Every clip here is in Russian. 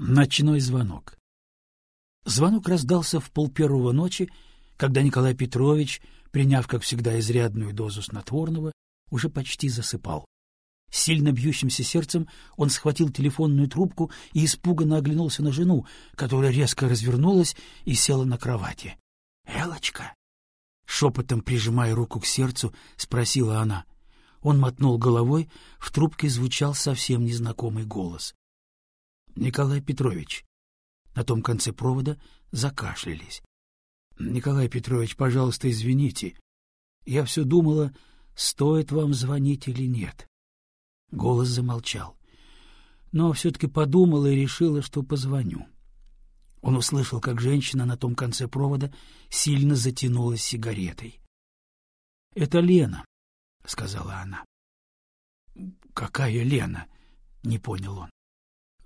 Ночной звонок. Звонок раздался в полпервого ночи, когда Николай Петрович, приняв, как всегда, изрядную дозу снотворного, уже почти засыпал. сильно бьющимся сердцем он схватил телефонную трубку и испуганно оглянулся на жену, которая резко развернулась и села на кровати. — Элочка! — шепотом прижимая руку к сердцу, спросила она. Он мотнул головой, в трубке звучал совсем незнакомый голос. Николай Петрович. На том конце провода закашлялись. — Николай Петрович, пожалуйста, извините. Я все думала, стоит вам звонить или нет. Голос замолчал. Но все-таки подумала и решила, что позвоню. Он услышал, как женщина на том конце провода сильно затянулась сигаретой. — Это Лена, — сказала она. — Какая Лена? — не понял он.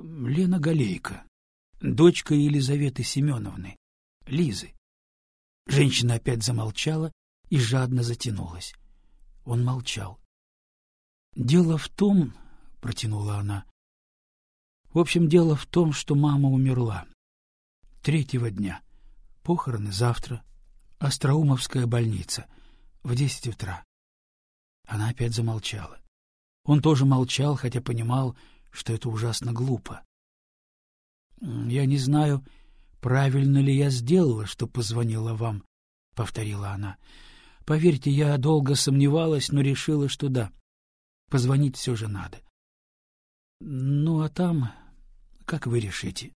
Лена Галейко, дочка Елизаветы Семеновны, Лизы. Женщина опять замолчала и жадно затянулась. Он молчал. — Дело в том, — протянула она, — в общем, дело в том, что мама умерла. Третьего дня. Похороны завтра. Остроумовская больница. В десять утра. Она опять замолчала. Он тоже молчал, хотя понимал, что это ужасно глупо. Я не знаю, правильно ли я сделала, что позвонила вам, повторила она. Поверьте, я долго сомневалась, но решила, что да. Позвонить все же надо. Ну а там, как вы решите?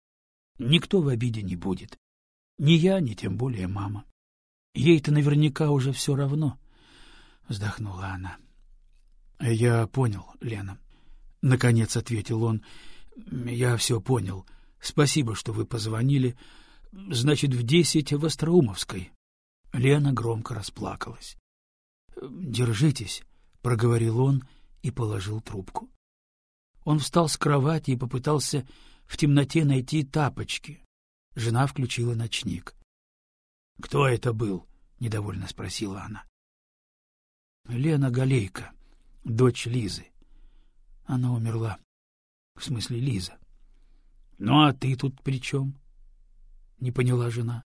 Никто в обиде не будет. Ни я, ни тем более мама. Ей-то наверняка уже все равно, вздохнула она. Я понял, Лена. — наконец ответил он. — Я все понял. Спасибо, что вы позвонили. Значит, в десять в Остроумовской. Лена громко расплакалась. — Держитесь, — проговорил он и положил трубку. Он встал с кровати и попытался в темноте найти тапочки. Жена включила ночник. — Кто это был? — недовольно спросила она. — Лена Галейка, дочь Лизы. Она умерла. В смысле, Лиза. — Ну, а ты тут при чем? — не поняла жена.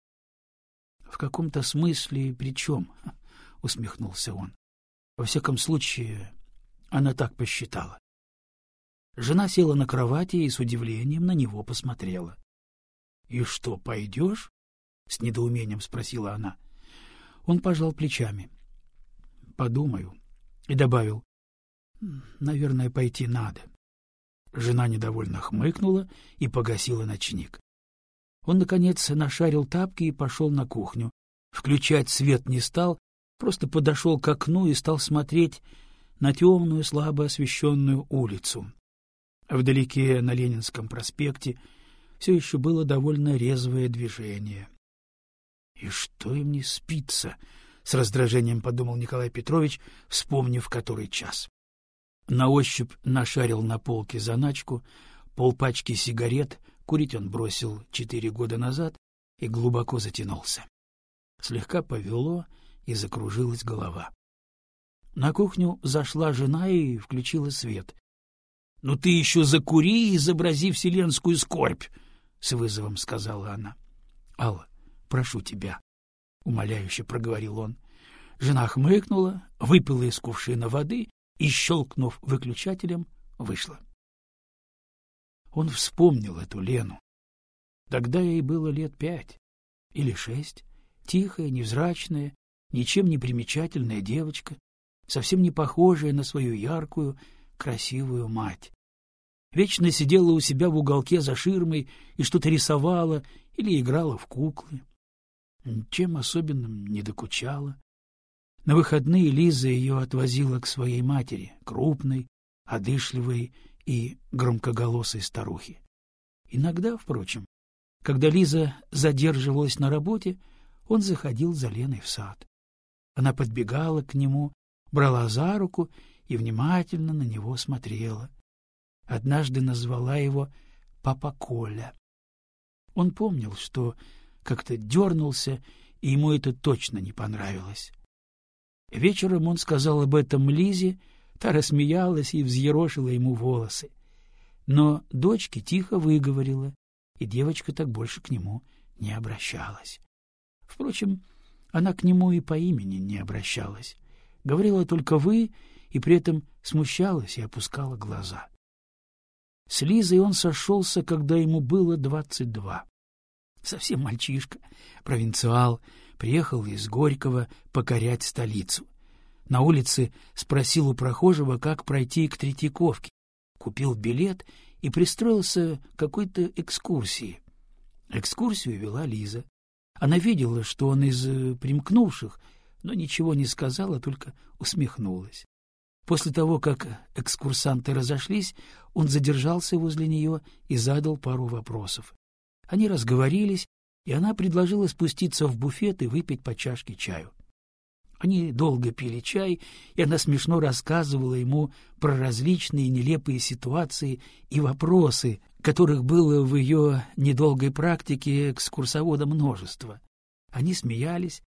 — В каком-то смысле при чем? — усмехнулся он. Во всяком случае, она так посчитала. Жена села на кровати и с удивлением на него посмотрела. — И что, пойдешь? — с недоумением спросила она. Он пожал плечами. — Подумаю. И добавил. Наверное, пойти надо. Жена недовольно хмыкнула и погасила ночник. Он, наконец, нашарил тапки и пошел на кухню. Включать свет не стал, просто подошел к окну и стал смотреть на темную, слабо освещенную улицу. Вдалеке, на Ленинском проспекте, все еще было довольно резвое движение. — И что им не спится? — с раздражением подумал Николай Петрович, вспомнив который час. На ощупь нашарил на полке заначку, полпачки сигарет, курить он бросил четыре года назад и глубоко затянулся. Слегка повело, и закружилась голова. На кухню зашла жена и включила свет. — Ну ты еще закури, изобрази вселенскую скорбь! — с вызовом сказала она. — Алла, прошу тебя, — умоляюще проговорил он. Жена хмыкнула, выпила из кувшина воды и, щелкнув выключателем, вышла. Он вспомнил эту Лену. Тогда ей было лет пять или шесть, тихая, невзрачная, ничем не примечательная девочка, совсем не похожая на свою яркую, красивую мать. Вечно сидела у себя в уголке за ширмой и что-то рисовала или играла в куклы. Чем особенным не докучала. На выходные Лиза ее отвозила к своей матери, крупной, одышливой и громкоголосой старухе. Иногда, впрочем, когда Лиза задерживалась на работе, он заходил за Леной в сад. Она подбегала к нему, брала за руку и внимательно на него смотрела. Однажды назвала его «Папа Коля». Он помнил, что как-то дернулся, и ему это точно не понравилось. Вечером он сказал об этом Лизе, та рассмеялась и взъерошила ему волосы. Но дочке тихо выговорила, и девочка так больше к нему не обращалась. Впрочем, она к нему и по имени не обращалась. Говорила только «вы» и при этом смущалась и опускала глаза. С Лизой он сошелся, когда ему было двадцать два. Совсем мальчишка, провинциал, приехал из Горького покорять столицу. На улице спросил у прохожего, как пройти к Третьяковке, купил билет и пристроился к какой-то экскурсии. Экскурсию вела Лиза. Она видела, что он из э, примкнувших, но ничего не сказала, только усмехнулась. После того, как экскурсанты разошлись, он задержался возле нее и задал пару вопросов. Они разговорились, и она предложила спуститься в буфет и выпить по чашке чаю. Они долго пили чай, и она смешно рассказывала ему про различные нелепые ситуации и вопросы, которых было в ее недолгой практике экскурсовода множество. Они смеялись,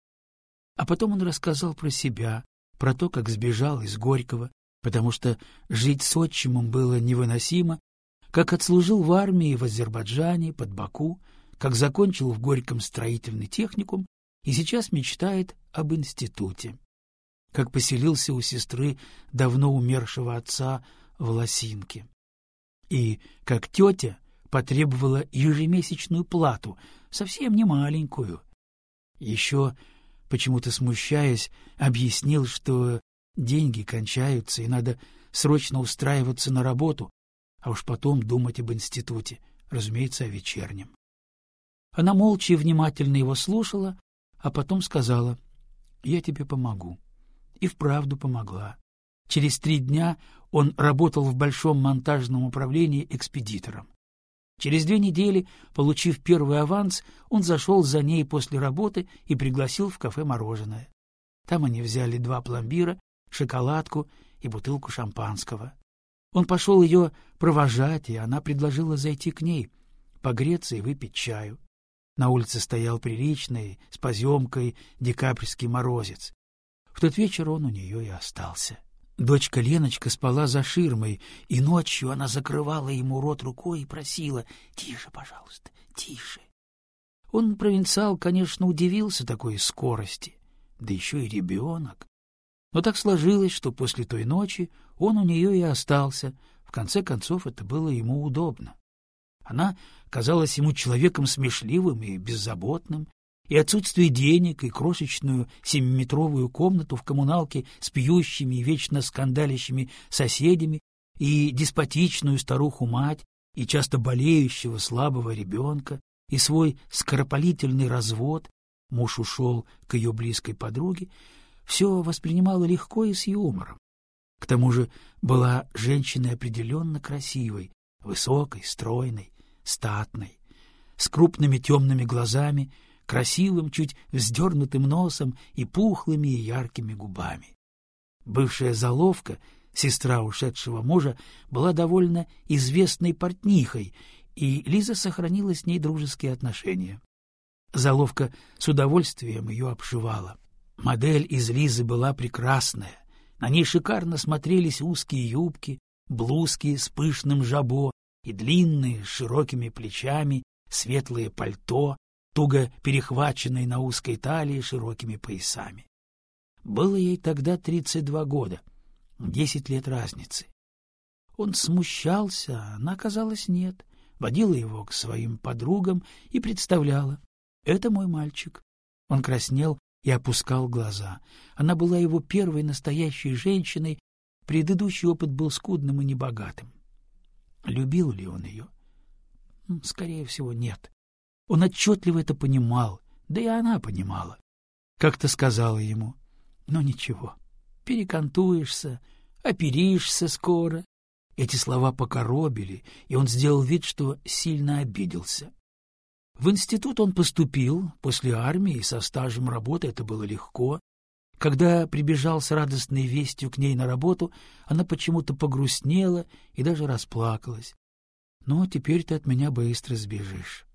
а потом он рассказал про себя, про то, как сбежал из Горького, потому что жить с отчимом было невыносимо, как отслужил в армии в Азербайджане, под Баку, как закончил в Горьком строительный техникум и сейчас мечтает об институте, как поселился у сестры давно умершего отца в Лосинке, и как тетя потребовала ежемесячную плату, совсем не маленькую. Еще, почему-то смущаясь, объяснил, что деньги кончаются и надо срочно устраиваться на работу, а уж потом думать об институте, разумеется, о вечернем. Она молча и внимательно его слушала, а потом сказала, «Я тебе помогу». И вправду помогла. Через три дня он работал в большом монтажном управлении экспедитором. Через две недели, получив первый аванс, он зашел за ней после работы и пригласил в кафе мороженое. Там они взяли два пломбира, шоколадку и бутылку шампанского. Он пошел ее провожать, и она предложила зайти к ней, погреться и выпить чаю. На улице стоял приличный, с поземкой, декабрьский морозец. В тот вечер он у нее и остался. Дочка Леночка спала за ширмой, и ночью она закрывала ему рот рукой и просила «Тише, пожалуйста, тише». Он, провинциал, конечно, удивился такой скорости, да еще и ребенок. Но так сложилось, что после той ночи он у нее и остался. В конце концов, это было ему удобно. Она казалась ему человеком смешливым и беззаботным, и отсутствие денег, и крошечную семиметровую комнату в коммуналке с пьющими и вечно скандалящими соседями, и деспотичную старуху-мать, и часто болеющего слабого ребенка, и свой скоропалительный развод, муж ушел к ее близкой подруге, все воспринимала легко и с юмором. К тому же была женщиной определенно красивой, высокой, стройной, статной, с крупными темными глазами, красивым, чуть вздернутым носом и пухлыми и яркими губами. Бывшая заловка, сестра ушедшего мужа, была довольно известной портнихой, и Лиза сохранила с ней дружеские отношения. Заловка с удовольствием ее обшивала. Модель из Лизы была прекрасная. На ней шикарно смотрелись узкие юбки, блузки с пышным жабо и длинные, с широкими плечами, светлые пальто, туго перехваченные на узкой талии широкими поясами. Было ей тогда тридцать два года, десять лет разницы. Он смущался, она, казалось, нет, водила его к своим подругам и представляла. Это мой мальчик. Он краснел и опускал глаза. Она была его первой настоящей женщиной, предыдущий опыт был скудным и небогатым. Любил ли он ее? Скорее всего, нет. Он отчетливо это понимал, да и она понимала. Как-то сказала ему, ну ничего, перекантуешься, оперишься скоро. Эти слова покоробили, и он сделал вид, что сильно обиделся. В институт он поступил после армии, со стажем работы это было легко. Когда прибежал с радостной вестью к ней на работу, она почему-то погрустнела и даже расплакалась. «Ну, теперь ты от меня быстро сбежишь».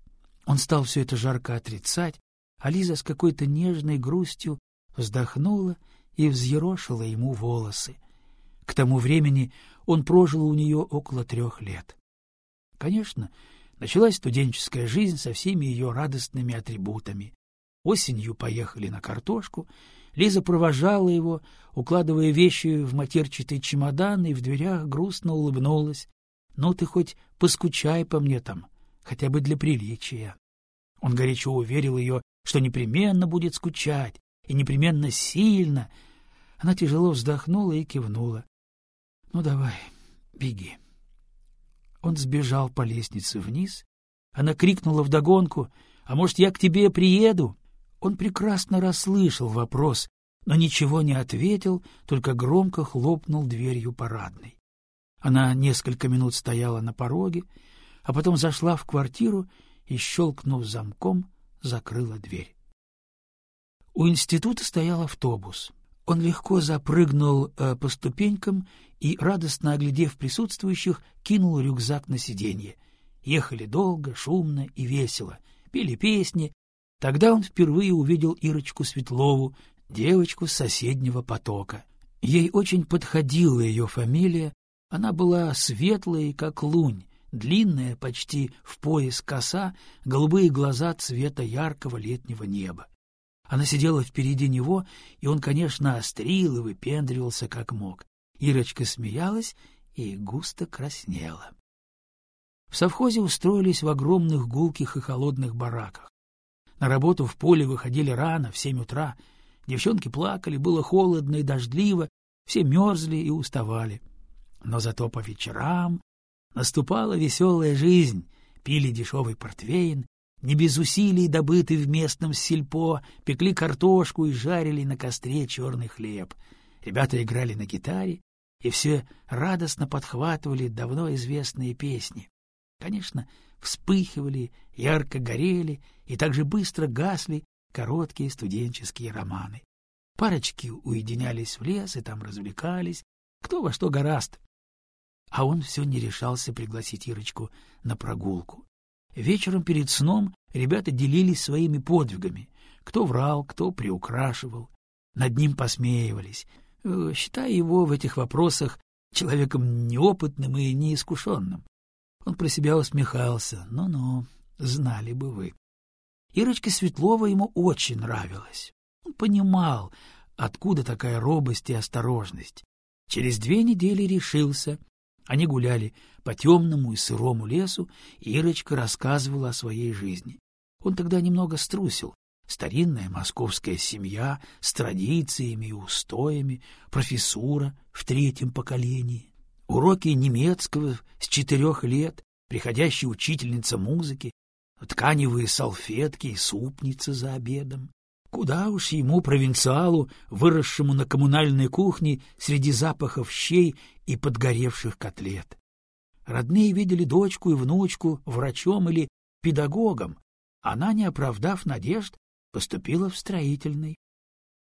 Он стал все это жарко отрицать, а Лиза с какой-то нежной грустью вздохнула и взъерошила ему волосы. К тому времени он прожил у нее около трех лет. Конечно, Началась студенческая жизнь со всеми ее радостными атрибутами. Осенью поехали на картошку. Лиза провожала его, укладывая вещи в матерчатый чемодан, и в дверях грустно улыбнулась. — Ну ты хоть поскучай по мне там, хотя бы для приличия. Он горячо уверил ее, что непременно будет скучать, и непременно сильно. Она тяжело вздохнула и кивнула. — Ну давай, беги. Он сбежал по лестнице вниз. Она крикнула вдогонку, «А может, я к тебе приеду?» Он прекрасно расслышал вопрос, но ничего не ответил, только громко хлопнул дверью парадной. Она несколько минут стояла на пороге, а потом зашла в квартиру и, щелкнув замком, закрыла дверь. У института стоял автобус. Он легко запрыгнул э, по ступенькам и, радостно оглядев присутствующих, кинул рюкзак на сиденье. Ехали долго, шумно и весело, пели песни. Тогда он впервые увидел Ирочку Светлову, девочку с соседнего потока. Ей очень подходила ее фамилия, она была светлая, как лунь, длинная, почти в пояс коса, голубые глаза цвета яркого летнего неба. Она сидела впереди него, и он, конечно, острил и выпендривался как мог. Ирочка смеялась и густо краснела. В совхозе устроились в огромных гулких и холодных бараках. На работу в поле выходили рано, в семь утра. Девчонки плакали, было холодно и дождливо, все мерзли и уставали. Но зато по вечерам наступала веселая жизнь, пили дешевый портвейн, не без усилий добытый в местном сельпо, пекли картошку и жарили на костре черный хлеб. Ребята играли на гитаре, и все радостно подхватывали давно известные песни. Конечно, вспыхивали, ярко горели и так же быстро гасли короткие студенческие романы. Парочки уединялись в лес и там развлекались, кто во что гораст. А он все не решался пригласить Ирочку на прогулку. Вечером перед сном ребята делились своими подвигами. Кто врал, кто приукрашивал. Над ним посмеивались, э, считая его в этих вопросах человеком неопытным и неискушенным. Он про себя усмехался. Ну-ну, знали бы вы. Ирочка Светлова ему очень нравилась. Он понимал, откуда такая робость и осторожность. Через две недели решился, они гуляли по темному и сырому лесу, и Ирочка рассказывала о своей жизни. Он тогда немного струсил. Старинная московская семья с традициями и устоями, профессура в третьем поколении, уроки немецкого с четырех лет, приходящая учительница музыки, тканевые салфетки и супница за обедом. Куда уж ему, провинциалу, выросшему на коммунальной кухне среди запахов щей и подгоревших котлет. Родные видели дочку и внучку врачом или педагогом. Она, не оправдав надежд, поступила в строительный.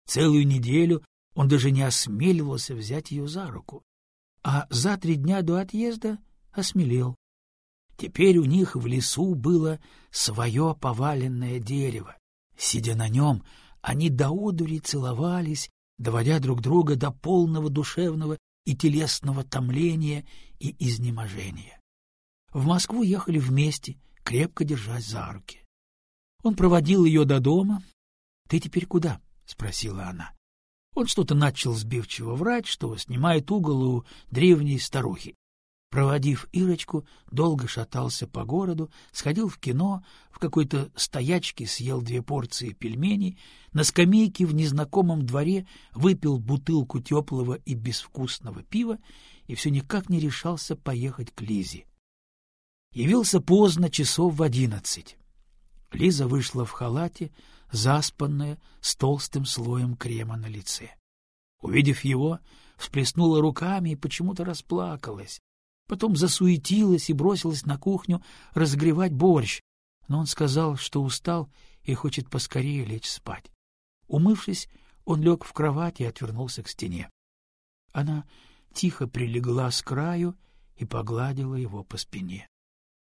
Целую неделю он даже не осмеливался взять ее за руку, а за три дня до отъезда осмелел. Теперь у них в лесу было свое поваленное дерево, Сидя на нем, они до одури целовались, доводя друг друга до полного душевного и телесного томления и изнеможения. В Москву ехали вместе, крепко держась за руки. Он проводил ее до дома. — Ты теперь куда? — спросила она. Он что-то начал сбивчиво врать, что снимает угол у древней старухи. Проводив Ирочку, долго шатался по городу, сходил в кино, в какой-то стоячке съел две порции пельменей, на скамейке в незнакомом дворе выпил бутылку теплого и безвкусного пива и все никак не решался поехать к Лизе. Явился поздно, часов в одиннадцать. Лиза вышла в халате, заспанная, с толстым слоем крема на лице. Увидев его, всплеснула руками и почему-то расплакалась. Потом засуетилась и бросилась на кухню разогревать борщ, но он сказал, что устал и хочет поскорее лечь спать. Умывшись, он лег в кровать и отвернулся к стене. Она тихо прилегла с краю и погладила его по спине.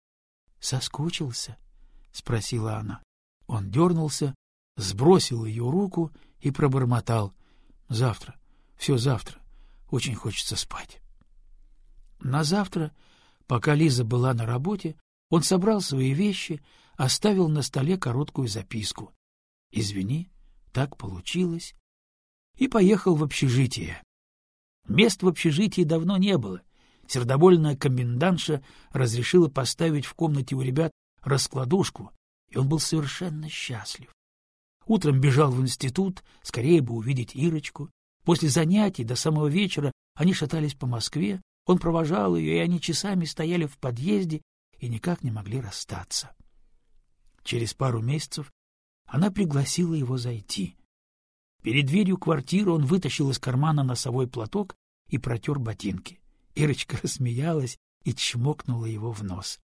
— Соскучился? — спросила она. Он дернулся, сбросил ее руку и пробормотал. — Завтра, все завтра. Очень хочется спать. На завтра, пока Лиза была на работе, Он собрал свои вещи, оставил на столе короткую записку. «Извини, так получилось». И поехал в общежитие. Мест в общежитии давно не было. Сердобольная комендантша разрешила поставить в комнате у ребят раскладушку, и он был совершенно счастлив. Утром бежал в институт, скорее бы увидеть Ирочку. После занятий до самого вечера они шатались по Москве, он провожал ее, и они часами стояли в подъезде и никак не могли расстаться. Через пару месяцев она пригласила его зайти. Перед дверью квартиры он вытащил из кармана носовой платок и протер ботинки. Ирочка рассмеялась и чмокнула его в нос.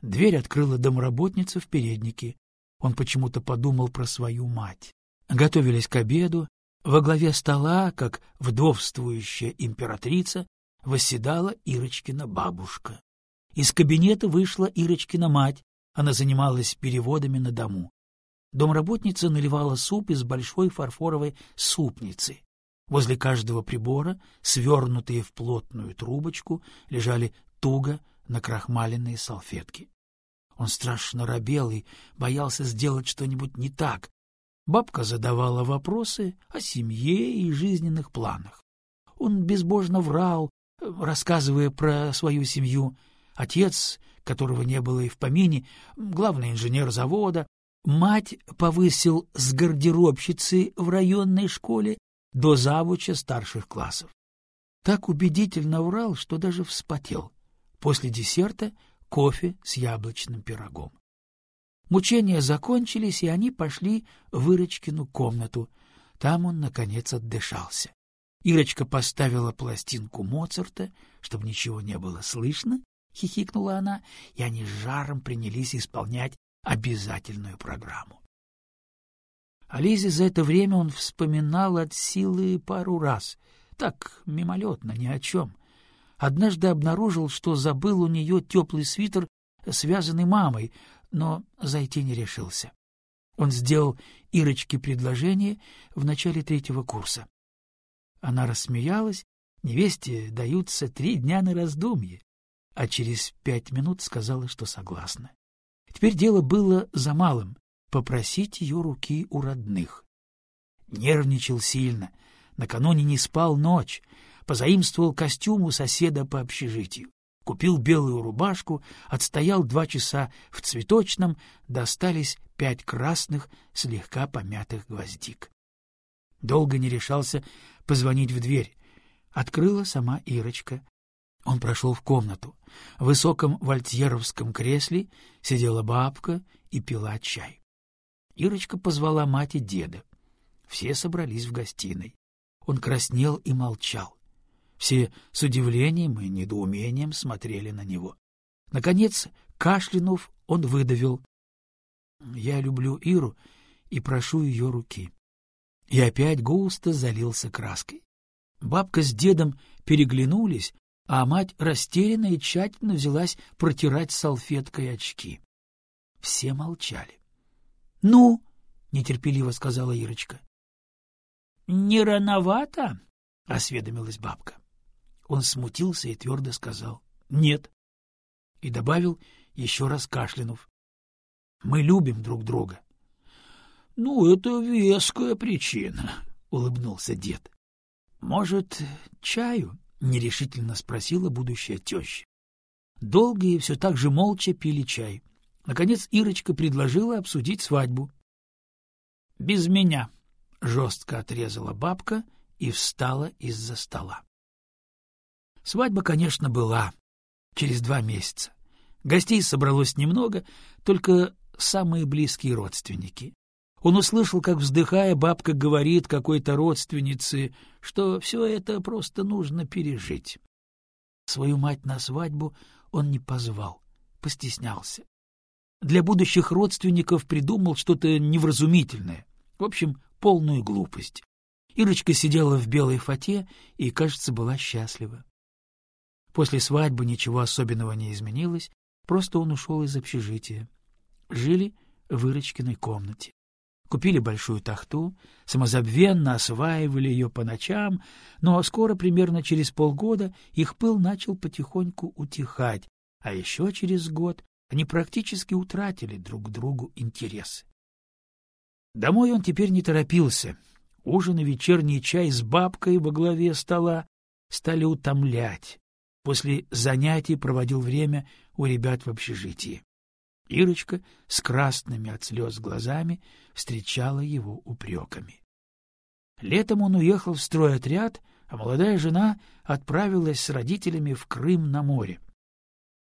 Дверь открыла домработница в переднике. Он почему-то подумал про свою мать. Готовились к обеду. Во главе стола, как вдовствующая императрица, восседала Ирочкина бабушка. Из кабинета вышла Ирочкина мать. Она занималась переводами на дому. Домработница наливала суп из большой фарфоровой супницы. Возле каждого прибора, свернутые в плотную трубочку, лежали туго накрахмаленные салфетки. Он страшно робел и боялся сделать что-нибудь не так. Бабка задавала вопросы о семье и жизненных планах. Он безбожно врал, рассказывая про свою семью. Отец, которого не было и в помине, главный инженер завода, мать повысил с гардеробщицы в районной школе до завуча старших классов. Так убедительно врал, что даже вспотел. После десерта кофе с яблочным пирогом. Мучения закончились, и они пошли в Ирочкину комнату. Там он, наконец, отдышался. Ирочка поставила пластинку Моцарта, чтобы ничего не было слышно, — хихикнула она, и они с жаром принялись исполнять обязательную программу. О Лизе за это время он вспоминал от силы пару раз, так, мимолетно, ни о чем. Однажды обнаружил, что забыл у нее теплый свитер, связанный мамой, но зайти не решился. Он сделал Ирочке предложение в начале третьего курса. Она рассмеялась, невесте даются три дня на раздумье, а через пять минут сказала, что согласна. Теперь дело было за малым — попросить ее руки у родных. Нервничал сильно, накануне не спал ночь, позаимствовал костюм у соседа по общежитию. Купил белую рубашку, отстоял два часа в цветочном, достались пять красных, слегка помятых гвоздик. Долго не решался позвонить в дверь. Открыла сама Ирочка. Он прошел в комнату. В высоком вольтьеровском кресле сидела бабка и пила чай. Ирочка позвала мать и деда. Все собрались в гостиной. Он краснел и молчал. Все с удивлением и недоумением смотрели на него. Наконец, кашлянув, он выдавил. — Я люблю Иру и прошу ее руки. И опять густо залился краской. Бабка с дедом переглянулись, а мать растерянно и тщательно взялась протирать салфеткой очки. Все молчали. — Ну, — нетерпеливо сказала Ирочка. — Не рановато? — осведомилась бабка. Он смутился и твердо сказал «нет» и добавил, еще раз кашлянув. «Мы любим друг друга». «Ну, это веская причина», — улыбнулся дед. «Может, чаю?» — нерешительно спросила будущая теща. Долго и все так же молча пили чай. Наконец Ирочка предложила обсудить свадьбу. «Без меня», — жестко отрезала бабка и встала из-за стола. Свадьба, конечно, была. Через два месяца. Гостей собралось немного, только самые близкие родственники. Он услышал, как, вздыхая, бабка говорит какой-то родственнице, что все это просто нужно пережить. Свою мать на свадьбу он не позвал, постеснялся. Для будущих родственников придумал что-то невразумительное, в общем, полную глупость. Ирочка сидела в белой фате и, кажется, была счастлива. После свадьбы ничего особенного не изменилось, просто он ушел из общежития. Жили в Ирочкиной комнате. Купили большую тахту, самозабвенно осваивали ее по ночам, но скоро, примерно через полгода, их пыл начал потихоньку утихать, а еще через год они практически утратили друг другу интересы. Домой он теперь не торопился. Ужин и вечерний чай с бабкой во главе стола стали утомлять. После занятий проводил время у ребят в общежитии. Ирочка с красными от слез глазами встречала его упреками. Летом он уехал в стройотряд, а молодая жена отправилась с родителями в Крым на море.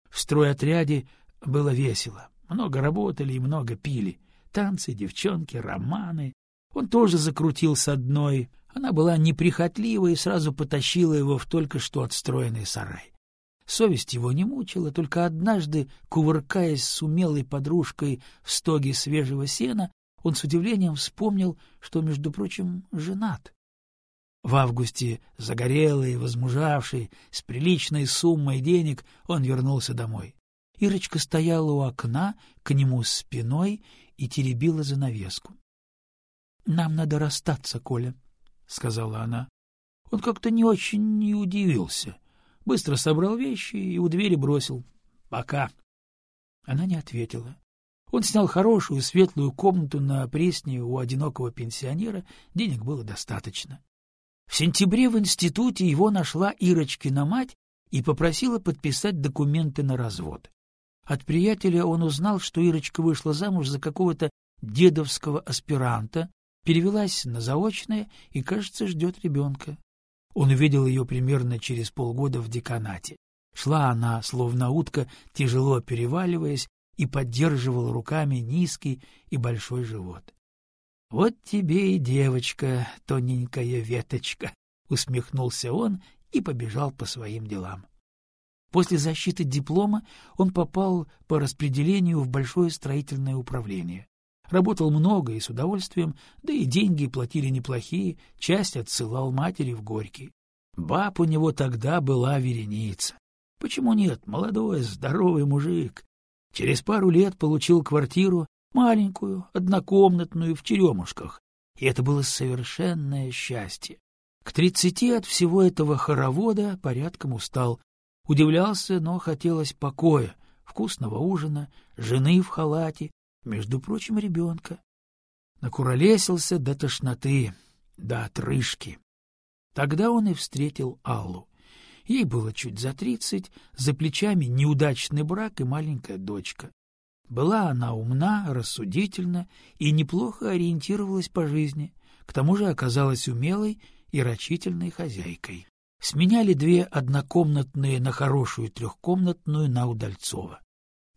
В стройотряде было весело. Много работали и много пили. Танцы, девчонки, романы. Он тоже закрутил с одной. Она была неприхотлива и сразу потащила его в только что отстроенный сарай. Совесть его не мучила, только однажды, кувыркаясь с умелой подружкой в стоге свежего сена, он с удивлением вспомнил, что, между прочим, женат. В августе, загорелый, возмужавший, с приличной суммой денег, он вернулся домой. Ирочка стояла у окна, к нему спиной и теребила занавеску. — Нам надо расстаться, Коля, — сказала она. Он как-то не очень не удивился. Быстро собрал вещи и у двери бросил. — Пока. Она не ответила. Он снял хорошую светлую комнату на Пресне у одинокого пенсионера, денег было достаточно. В сентябре в институте его нашла Ирочкина мать и попросила подписать документы на развод. От приятеля он узнал, что Ирочка вышла замуж за какого-то дедовского аспиранта, перевелась на заочное и, кажется, ждет ребенка. Он увидел ее примерно через полгода в деканате. Шла она, словно утка, тяжело переваливаясь, и поддерживала руками низкий и большой живот. — Вот тебе и девочка, тоненькая веточка! — усмехнулся он и побежал по своим делам. После защиты диплома он попал по распределению в большое строительное управление. Работал много и с удовольствием, да и деньги платили неплохие, часть отсылал матери в Горький. Баб у него тогда была вереница. Почему нет? Молодой, здоровый мужик. Через пару лет получил квартиру, маленькую, однокомнатную, в Черемушках. И это было совершенное счастье. К тридцати от всего этого хоровода порядком устал. Удивлялся, но хотелось покоя, вкусного ужина, жены в халате, между прочим, ребенка. Накуролесился до тошноты, до отрыжки. Тогда он и встретил Аллу. Ей было чуть за тридцать, за плечами неудачный брак и маленькая дочка. Была она умна, рассудительна и неплохо ориентировалась по жизни, к тому же оказалась умелой и рачительной хозяйкой. Сменяли две однокомнатные на хорошую трехкомнатную на Удальцова.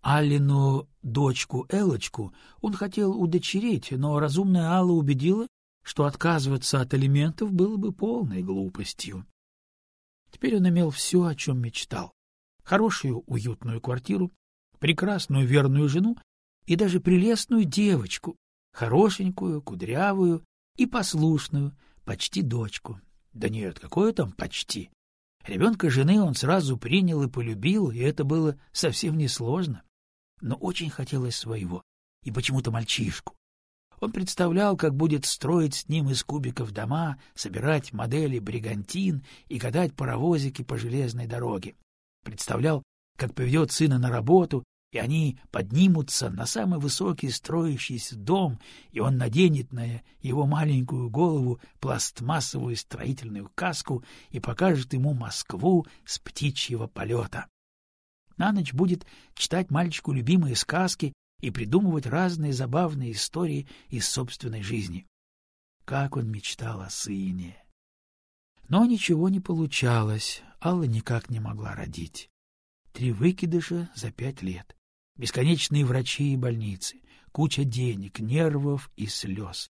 Алину дочку Элочку он хотел удочерить, но разумная Алла убедила, что отказываться от алиментов было бы полной глупостью. Теперь он имел все, о чем мечтал. Хорошую уютную квартиру, прекрасную верную жену и даже прелестную девочку, хорошенькую, кудрявую и послушную, почти дочку. Да нет, какое там почти. Ребенка жены он сразу принял и полюбил, и это было совсем несложно но очень хотелось своего, и почему-то мальчишку. Он представлял, как будет строить с ним из кубиков дома, собирать модели бригантин и катать паровозики по железной дороге. Представлял, как поведет сына на работу, и они поднимутся на самый высокий строящийся дом, и он наденет на его маленькую голову пластмассовую строительную каску и покажет ему Москву с птичьего полета. На ночь будет читать мальчику любимые сказки и придумывать разные забавные истории из собственной жизни. Как он мечтал о сыне! Но ничего не получалось, Алла никак не могла родить. Три выкидыша за пять лет, бесконечные врачи и больницы, куча денег, нервов и слез.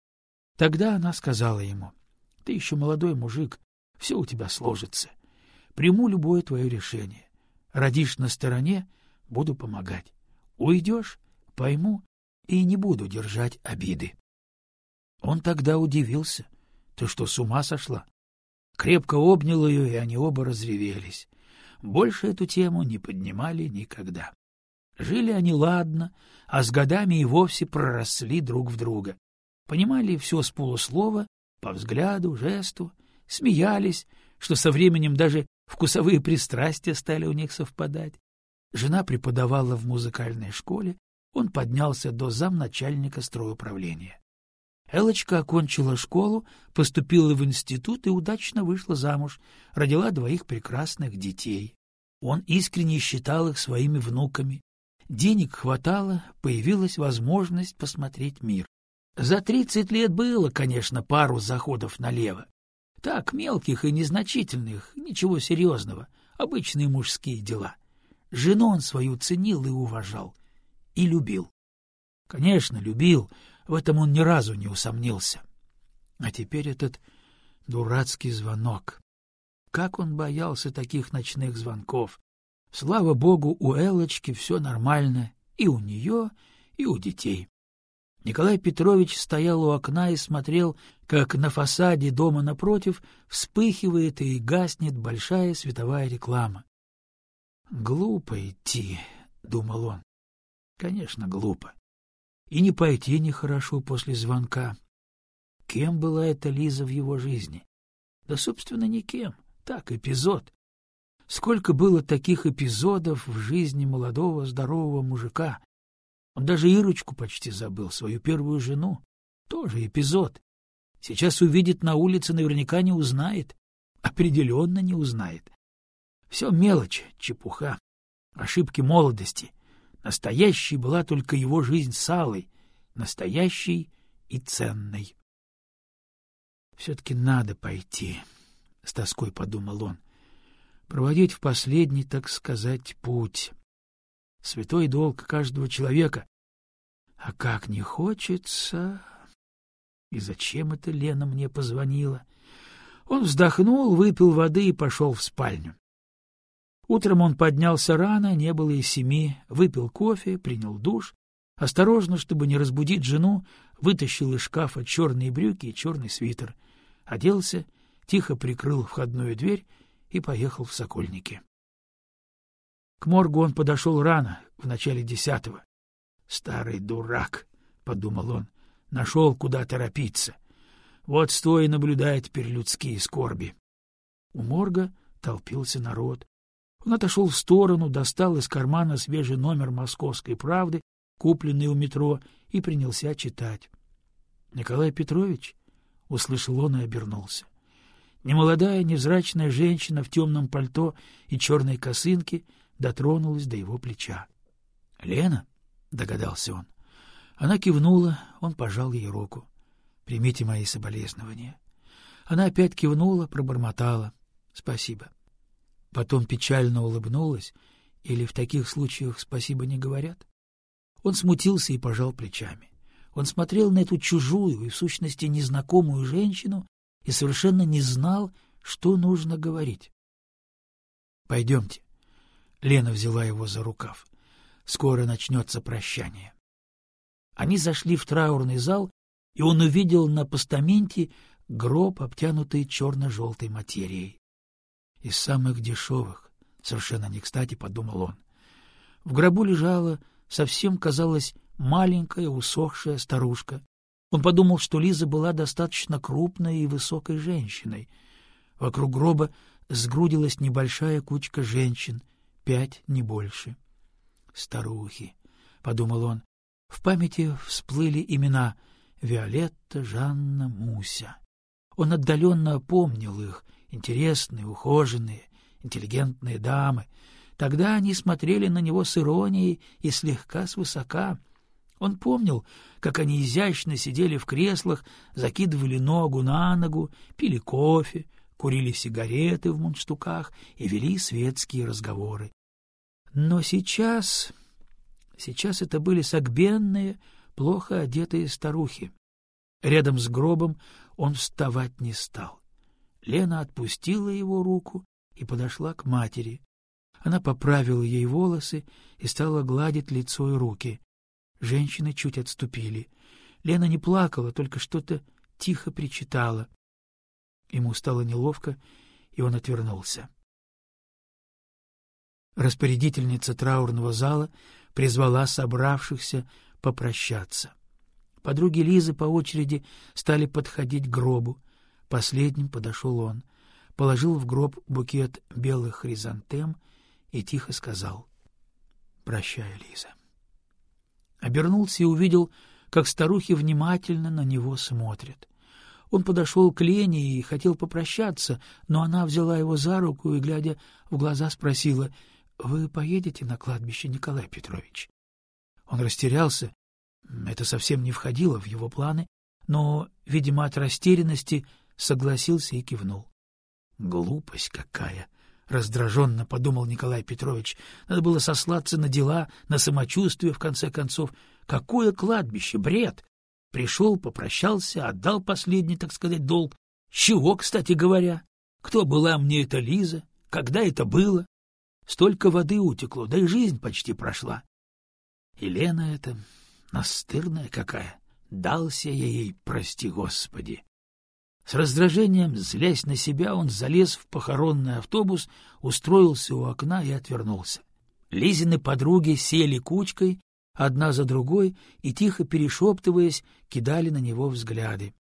Тогда она сказала ему, — Ты еще молодой мужик, все у тебя сложится. Приму любое твое решение. Родишь на стороне — буду помогать. Уйдешь — пойму и не буду держать обиды. Он тогда удивился. Ты что, с ума сошла? Крепко обнял ее, и они оба разревелись. Больше эту тему не поднимали никогда. Жили они ладно, а с годами и вовсе проросли друг в друга. Понимали все с полуслова, по взгляду, жесту, смеялись, что со временем даже Вкусовые пристрастия стали у них совпадать. Жена преподавала в музыкальной школе, он поднялся до замначальника стройуправления. Элочка окончила школу, поступила в институт и удачно вышла замуж, родила двоих прекрасных детей. Он искренне считал их своими внуками. Денег хватало, появилась возможность посмотреть мир. За тридцать лет было, конечно, пару заходов налево. Так, мелких и незначительных, ничего серьезного, обычные мужские дела. Жену он свою ценил и уважал. И любил. Конечно, любил, в этом он ни разу не усомнился. А теперь этот дурацкий звонок. Как он боялся таких ночных звонков. Слава богу, у Элочки все нормально, и у нее, и у детей. Николай Петрович стоял у окна и смотрел, как на фасаде дома напротив вспыхивает и гаснет большая световая реклама. «Глупо идти», — думал он. «Конечно, глупо. И не пойти нехорошо после звонка. Кем была эта Лиза в его жизни? Да, собственно, никем. Так, эпизод. Сколько было таких эпизодов в жизни молодого здорового мужика, он даже Ирочку почти забыл, свою первую жену. Тоже эпизод. Сейчас увидит на улице, наверняка не узнает. Определенно не узнает. Все мелочь, чепуха. Ошибки молодости. Настоящей была только его жизнь с Аллой. Настоящей и ценной. Все-таки надо пойти, — с тоской подумал он. Проводить в последний, так сказать, путь святой долг каждого человека. А как не хочется... И зачем это Лена мне позвонила? Он вздохнул, выпил воды и пошел в спальню. Утром он поднялся рано, не было и семи, выпил кофе, принял душ, осторожно, чтобы не разбудить жену, вытащил из шкафа черные брюки и черный свитер, оделся, тихо прикрыл входную дверь и поехал в Сокольники. К моргу он подошел рано, в начале десятого. «Старый дурак», — подумал он, — «нашел, куда торопиться. Вот стоя наблюдает теперь людские скорби». У морга толпился народ. Он отошел в сторону, достал из кармана свежий номер «Московской правды», купленный у метро, и принялся читать. «Николай Петрович?» — услышал он и обернулся. Немолодая, невзрачная женщина в темном пальто и черной косынке дотронулась до его плеча. — Лена? — догадался он. Она кивнула, он пожал ей руку. — Примите мои соболезнования. Она опять кивнула, пробормотала. — Спасибо. Потом печально улыбнулась, или в таких случаях спасибо не говорят? Он смутился и пожал плечами. Он смотрел на эту чужую и, в сущности, незнакомую женщину и совершенно не знал, что нужно говорить. — Пойдемте. Лена взяла его за рукав. Скоро начнется прощание. Они зашли в траурный зал, и он увидел на постаменте гроб, обтянутый черно-желтой материей. Из самых дешевых, совершенно не кстати, подумал он. В гробу лежала, совсем казалось, маленькая усохшая старушка. Он подумал, что Лиза была достаточно крупной и высокой женщиной. Вокруг гроба сгрудилась небольшая кучка женщин — пять, не больше. Старухи, — подумал он. В памяти всплыли имена Виолетта, Жанна, Муся. Он отдаленно помнил их, интересные, ухоженные, интеллигентные дамы. Тогда они смотрели на него с иронией и слегка свысока. Он помнил, как они изящно сидели в креслах, закидывали ногу на ногу, пили кофе, курили сигареты в мундштуках и вели светские разговоры. Но сейчас... Сейчас это были согбенные, плохо одетые старухи. Рядом с гробом он вставать не стал. Лена отпустила его руку и подошла к матери. Она поправила ей волосы и стала гладить лицо и руки. Женщины чуть отступили. Лена не плакала, только что-то тихо причитала. Ему стало неловко, и он отвернулся. Распорядительница траурного зала призвала собравшихся попрощаться. Подруги Лизы по очереди стали подходить к гробу. Последним подошел он, положил в гроб букет белых хризантем и тихо сказал Прощай, Лиза. Обернулся и увидел, как старухи внимательно на него смотрят. Он подошел к Лене и хотел попрощаться, но она взяла его за руку и, глядя в глаза, спросила, «Вы поедете на кладбище, Николай Петрович?» Он растерялся. Это совсем не входило в его планы, но, видимо, от растерянности согласился и кивнул. «Глупость какая!» — раздраженно подумал Николай Петрович. Надо было сослаться на дела, на самочувствие, в конце концов. Какое кладбище? Бред! Пришел, попрощался, отдал последний, так сказать, долг. Чего, кстати говоря? Кто была мне эта Лиза? Когда это было? Столько воды утекло, да и жизнь почти прошла. Елена эта настырная какая. Дался я ей, прости господи. С раздражением, злясь на себя, он залез в похоронный автобус, устроился у окна и отвернулся. Лизины подруги сели кучкой, одна за другой, и, тихо перешептываясь, кидали на него взгляды.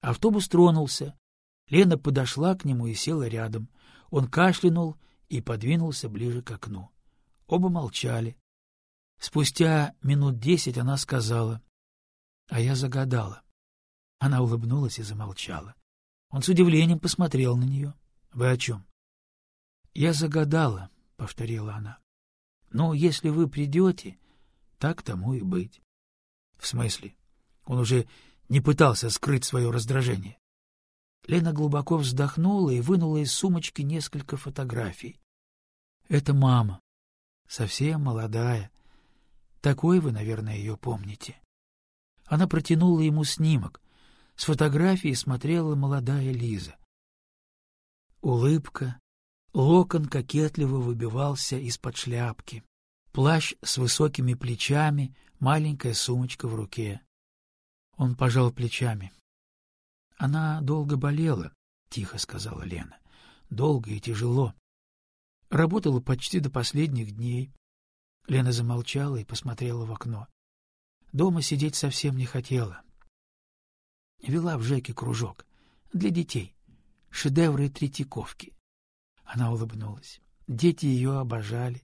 Автобус тронулся. Лена подошла к нему и села рядом. Он кашлянул и подвинулся ближе к окну. Оба молчали. Спустя минут десять она сказала, а я загадала. Она улыбнулась и замолчала. Он с удивлением посмотрел на нее. — Вы о чем? — Я загадала, — повторила она. — Но если вы придете, так тому и быть. — В смысле? Он уже не пытался скрыть свое раздражение. Лена глубоко вздохнула и вынула из сумочки несколько фотографий. — Это мама. Совсем молодая. Такой вы, наверное, ее помните. Она протянула ему снимок. С фотографии смотрела молодая Лиза. Улыбка, локон кокетливо выбивался из-под шляпки, плащ с высокими плечами, маленькая сумочка в руке. Он пожал плечами. — Она долго болела, — тихо сказала Лена. — Долго и тяжело. Работала почти до последних дней. Лена замолчала и посмотрела в окно. Дома сидеть совсем не хотела. Вела в Жеке кружок. Для детей. Шедевры Третьяковки. Она улыбнулась. Дети ее обожали.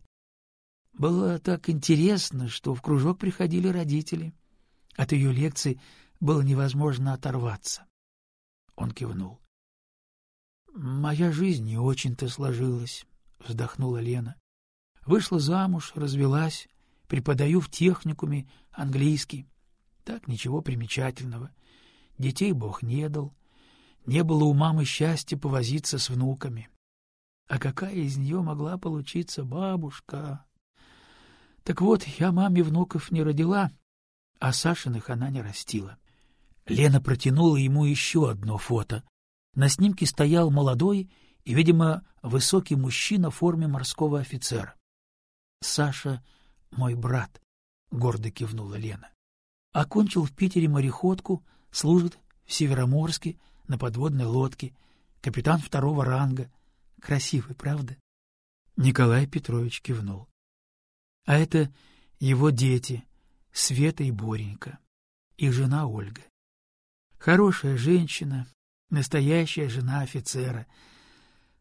Было так интересно, что в кружок приходили родители. От ее лекций было невозможно оторваться. Он кивнул. — Моя жизнь не очень-то сложилась, — вздохнула Лена. Вышла замуж, развелась, преподаю в техникуме английский. Так ничего примечательного. Детей Бог не дал. Не было у мамы счастья повозиться с внуками. А какая из нее могла получиться бабушка? Так вот, я маме внуков не родила, а Сашиных она не растила. Лена протянула ему еще одно фото. На снимке стоял молодой и, видимо, высокий мужчина в форме морского офицера. — Саша — мой брат, — гордо кивнула Лена. Окончил в Питере мореходку, Служит в Североморске на подводной лодке, капитан второго ранга. Красивый, правда? Николай Петрович кивнул. А это его дети, Света и Боренька, и жена Ольга. Хорошая женщина, настоящая жена офицера.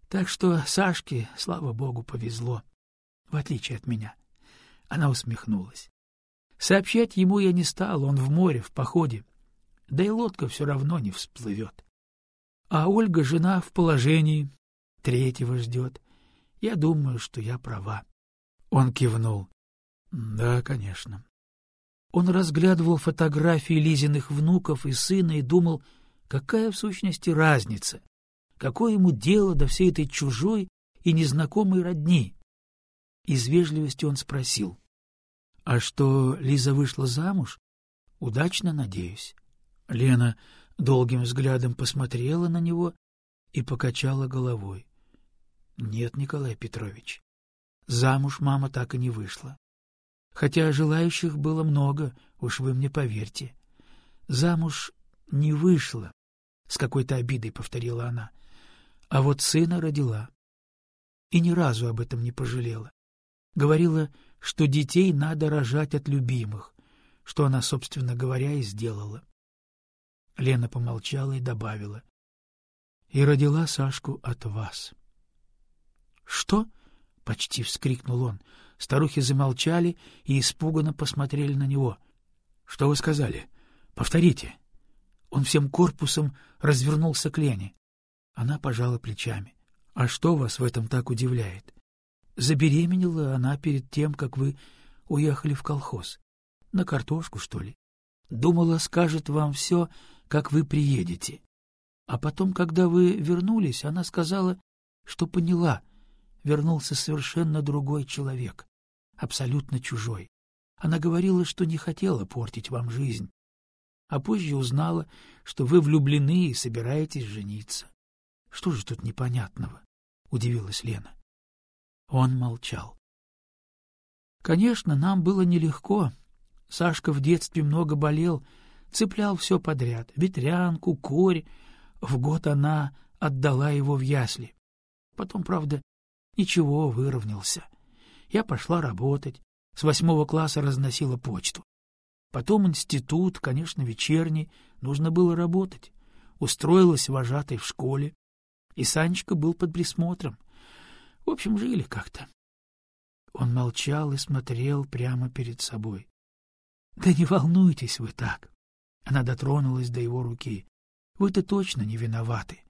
Так что Сашке, слава богу, повезло, в отличие от меня. Она усмехнулась. Сообщать ему я не стал, он в море, в походе да и лодка все равно не всплывет. А Ольга жена в положении, третьего ждет. Я думаю, что я права. Он кивнул. Да, конечно. Он разглядывал фотографии Лизиных внуков и сына и думал, какая в сущности разница, какое ему дело до всей этой чужой и незнакомой родни. Из вежливости он спросил, — А что, Лиза вышла замуж? Удачно, надеюсь. Лена долгим взглядом посмотрела на него и покачала головой. — Нет, Николай Петрович, замуж мама так и не вышла. Хотя желающих было много, уж вы мне поверьте. Замуж не вышла, — с какой-то обидой повторила она, — а вот сына родила. И ни разу об этом не пожалела. Говорила, что детей надо рожать от любимых, что она, собственно говоря, и сделала. Лена помолчала и добавила. — И родила Сашку от вас. — Что? — почти вскрикнул он. — Старухи замолчали и испуганно посмотрели на него. — Что вы сказали? Повторите. Он всем корпусом развернулся к Лене. Она пожала плечами. — А что вас в этом так удивляет? Забеременела она перед тем, как вы уехали в колхоз. На картошку, что ли? Думала, скажет вам все, как вы приедете. А потом, когда вы вернулись, она сказала, что поняла, вернулся совершенно другой человек, абсолютно чужой. Она говорила, что не хотела портить вам жизнь, а позже узнала, что вы влюблены и собираетесь жениться. Что же тут непонятного? — удивилась Лена. Он молчал. Конечно, нам было нелегко. Сашка в детстве много болел, цеплял все подряд — ветрянку, корь. В год она отдала его в ясли. Потом, правда, ничего, выровнялся. Я пошла работать, с восьмого класса разносила почту. Потом институт, конечно, вечерний, нужно было работать. Устроилась вожатой в школе, и Санечка был под присмотром. В общем, жили как-то. Он молчал и смотрел прямо перед собой. — Да не волнуйтесь вы так. Она дотронулась до его руки. — Вы-то точно не виноваты.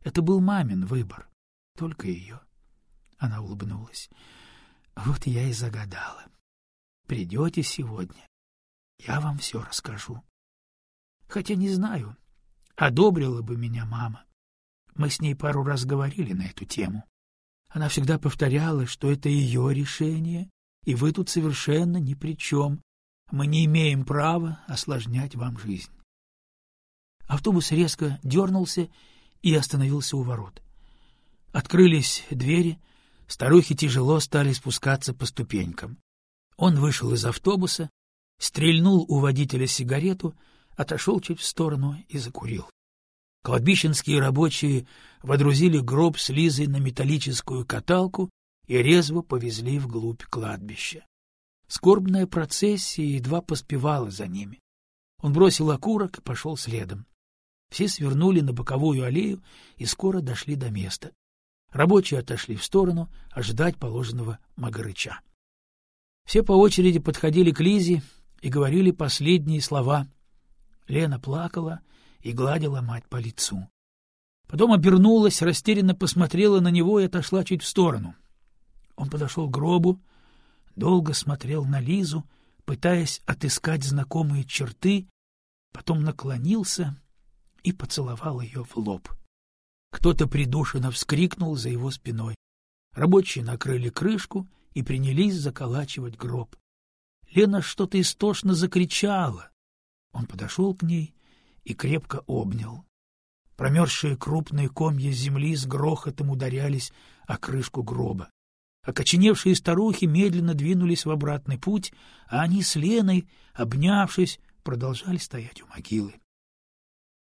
Это был мамин выбор. Только ее. Она улыбнулась. — Вот я и загадала. Придете сегодня, я вам все расскажу. Хотя не знаю, одобрила бы меня мама. Мы с ней пару раз говорили на эту тему. Она всегда повторяла, что это ее решение, и вы тут совершенно ни при чем. Мы не имеем права осложнять вам жизнь. Автобус резко дернулся и остановился у ворот. Открылись двери, старухи тяжело стали спускаться по ступенькам. Он вышел из автобуса, стрельнул у водителя сигарету, отошел чуть в сторону и закурил. Кладбищенские рабочие водрузили гроб с Лизой на металлическую каталку и резво повезли вглубь кладбища. Скорбная процессия едва поспевала за ними. Он бросил окурок и пошел следом. Все свернули на боковую аллею и скоро дошли до места. Рабочие отошли в сторону ожидать положенного Магарыча. Все по очереди подходили к Лизе и говорили последние слова. Лена плакала и гладила мать по лицу. Потом обернулась, растерянно посмотрела на него и отошла чуть в сторону. Он подошел к гробу, долго смотрел на Лизу, пытаясь отыскать знакомые черты, потом наклонился и поцеловал ее в лоб. Кто-то придушенно вскрикнул за его спиной. Рабочие накрыли крышку и принялись заколачивать гроб. Лена что-то истошно закричала. Он подошел к ней и крепко обнял. Промерзшие крупные комья земли с грохотом ударялись о крышку гроба. Окоченевшие старухи медленно двинулись в обратный путь, а они с Леной, обнявшись, продолжали стоять у могилы.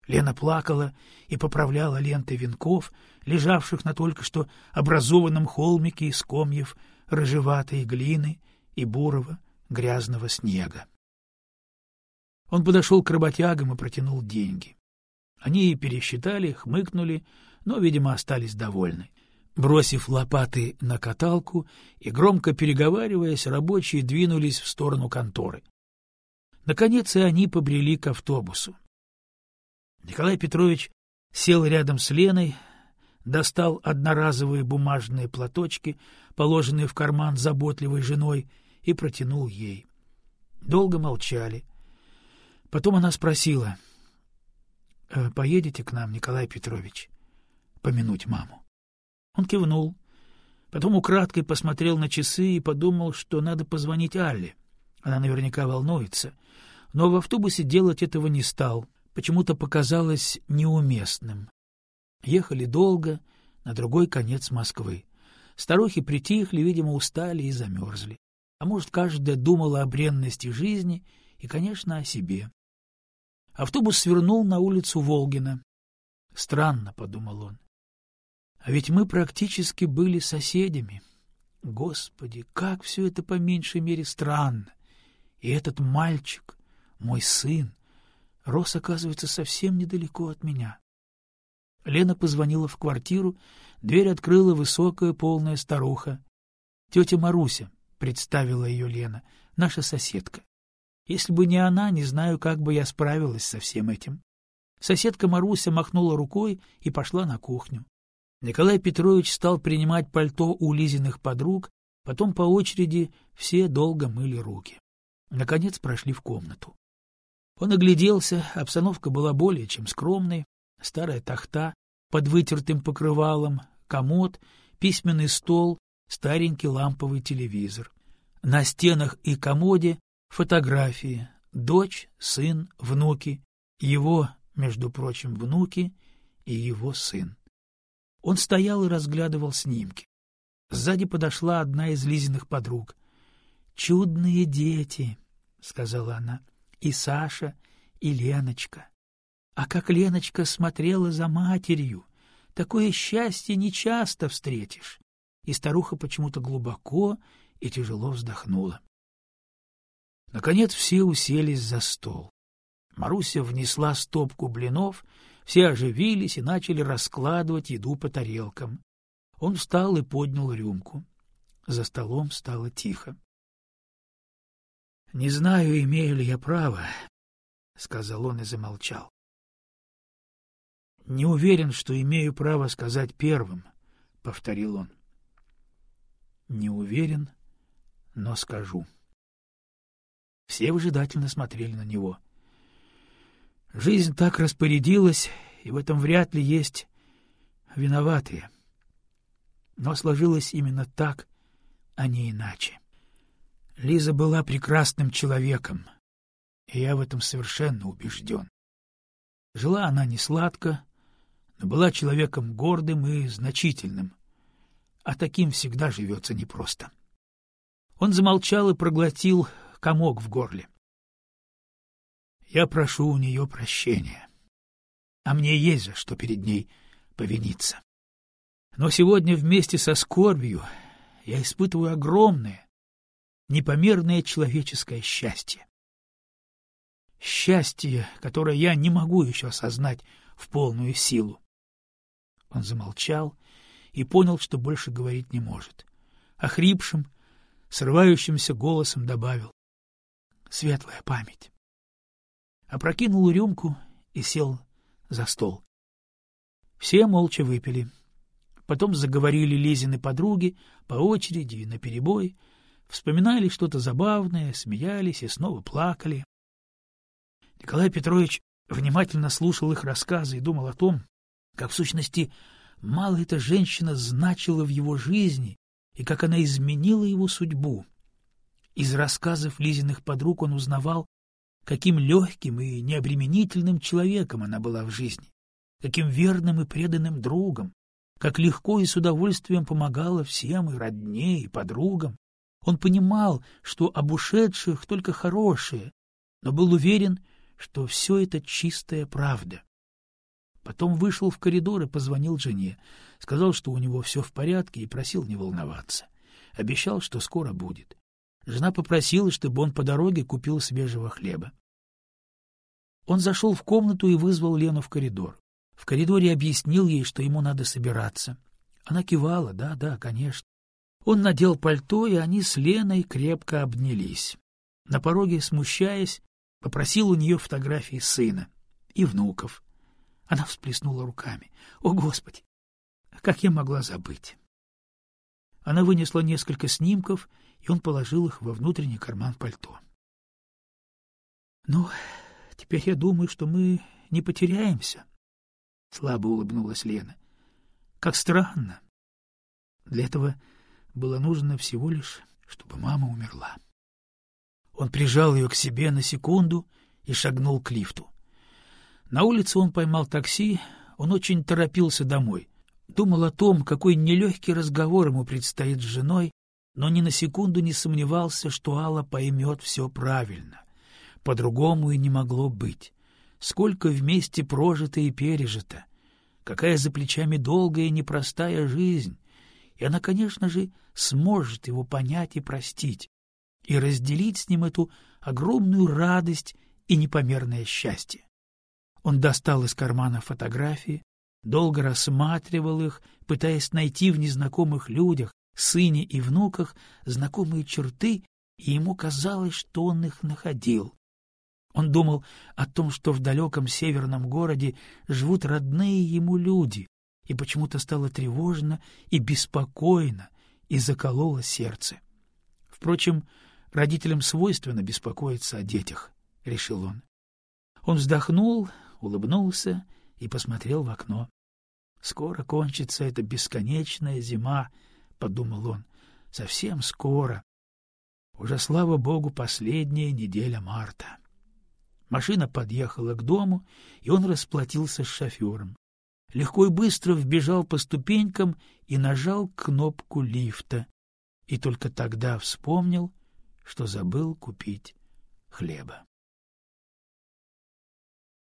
Лена плакала и поправляла ленты венков, лежавших на только что образованном холмике из комьев рыжеватой глины и бурого грязного снега. Он подошел к работягам и протянул деньги. Они пересчитали, хмыкнули, но, видимо, остались довольны. Бросив лопаты на каталку и громко переговариваясь, рабочие двинулись в сторону конторы. Наконец и они побрели к автобусу. Николай Петрович сел рядом с Леной, достал одноразовые бумажные платочки, положенные в карман заботливой женой, и протянул ей. Долго молчали. Потом она спросила, «Э, «Поедете к нам, Николай Петрович, помянуть маму?» Он кивнул, потом украдкой посмотрел на часы и подумал, что надо позвонить Алле. Она наверняка волнуется, но в автобусе делать этого не стал, почему-то показалось неуместным. Ехали долго, на другой конец Москвы. Старухи притихли, видимо, устали и замерзли. А может, каждая думала о бренности жизни и, конечно, о себе. Автобус свернул на улицу Волгина. Странно, — подумал он. А ведь мы практически были соседями. Господи, как все это по меньшей мере странно. И этот мальчик, мой сын, рос, оказывается, совсем недалеко от меня. Лена позвонила в квартиру, дверь открыла высокая полная старуха. — Тетя Маруся, — представила ее Лена, — наша соседка. Если бы не она, не знаю, как бы я справилась со всем этим. Соседка Маруся махнула рукой и пошла на кухню. Николай Петрович стал принимать пальто у Лизиных подруг, потом по очереди все долго мыли руки. Наконец прошли в комнату. Он огляделся, обстановка была более чем скромной. Старая тахта под вытертым покрывалом, комод, письменный стол, старенький ламповый телевизор. На стенах и комоде фотографии. Дочь, сын, внуки. Его, между прочим, внуки и его сын. Он стоял и разглядывал снимки. Сзади подошла одна из Лизиных подруг. «Чудные дети», — сказала она, — «и Саша, и Леночка. А как Леночка смотрела за матерью, такое счастье нечасто встретишь». И старуха почему-то глубоко и тяжело вздохнула. Наконец все уселись за стол. Маруся внесла стопку блинов, все оживились и начали раскладывать еду по тарелкам. Он встал и поднял рюмку. За столом стало тихо. — Не знаю, имею ли я право, — сказал он и замолчал. — Не уверен, что имею право сказать первым, — повторил он. — Не уверен, но скажу. Все выжидательно смотрели на него. Жизнь так распорядилась, и в этом вряд ли есть виноватые. Но сложилось именно так, а не иначе. Лиза была прекрасным человеком, и я в этом совершенно убежден. Жила она не сладко, но была человеком гордым и значительным, а таким всегда живется непросто. Он замолчал и проглотил комок в горле. Я прошу у нее прощения, а мне есть за что перед ней повиниться. Но сегодня вместе со скорбью я испытываю огромное, непомерное человеческое счастье. Счастье, которое я не могу еще осознать в полную силу. Он замолчал и понял, что больше говорить не может. Охрипшим, срывающимся голосом добавил. Светлая память. Опрокинул рюмку и сел за стол. Все молча выпили. Потом заговорили Лизины подруги по очереди и наперебой, вспоминали что-то забавное, смеялись и снова плакали. Николай Петрович внимательно слушал их рассказы и думал о том, как в сущности мало эта женщина значила в его жизни и как она изменила его судьбу. Из рассказов Лизиных подруг он узнавал, каким легким и необременительным человеком она была в жизни, каким верным и преданным другом, как легко и с удовольствием помогала всем и родне, и подругам. Он понимал, что об ушедших только хорошее, но был уверен, что все это чистая правда. Потом вышел в коридор и позвонил жене, сказал, что у него все в порядке и просил не волноваться. Обещал, что скоро будет. Жена попросила, чтобы он по дороге купил свежего хлеба. Он зашел в комнату и вызвал Лену в коридор. В коридоре объяснил ей, что ему надо собираться. Она кивала, да, да, конечно. Он надел пальто, и они с Леной крепко обнялись. На пороге, смущаясь, попросил у нее фотографии сына и внуков. Она всплеснула руками. «О, Господи! Как я могла забыть?» Она вынесла несколько снимков, и он положил их во внутренний карман пальто. «Ну, теперь я думаю, что мы не потеряемся», — слабо улыбнулась Лена. Как странно. Для этого было нужно всего лишь, чтобы мама умерла. Он прижал ее к себе на секунду и шагнул к лифту. На улице он поймал такси, он очень торопился домой. Думал о том, какой нелегкий разговор ему предстоит с женой, но ни на секунду не сомневался, что Алла поймет все правильно. По-другому и не могло быть. Сколько вместе прожито и пережито. Какая за плечами долгая и непростая жизнь. И она, конечно же, сможет его понять и простить, и разделить с ним эту огромную радость и непомерное счастье. Он достал из кармана фотографии, долго рассматривал их, пытаясь найти в незнакомых людях, сыне и внуках знакомые черты, и ему казалось, что он их находил. Он думал о том, что в далеком северном городе живут родные ему люди, и почему-то стало тревожно и беспокойно, и закололо сердце. Впрочем, родителям свойственно беспокоиться о детях, — решил он. Он вздохнул, улыбнулся и посмотрел в окно. «Скоро кончится эта бесконечная зима», — подумал он, — «совсем скоро. Уже, слава богу, последняя неделя марта». Машина подъехала к дому, и он расплатился с шофером. Легко и быстро вбежал по ступенькам и нажал кнопку лифта. И только тогда вспомнил, что забыл купить хлеба.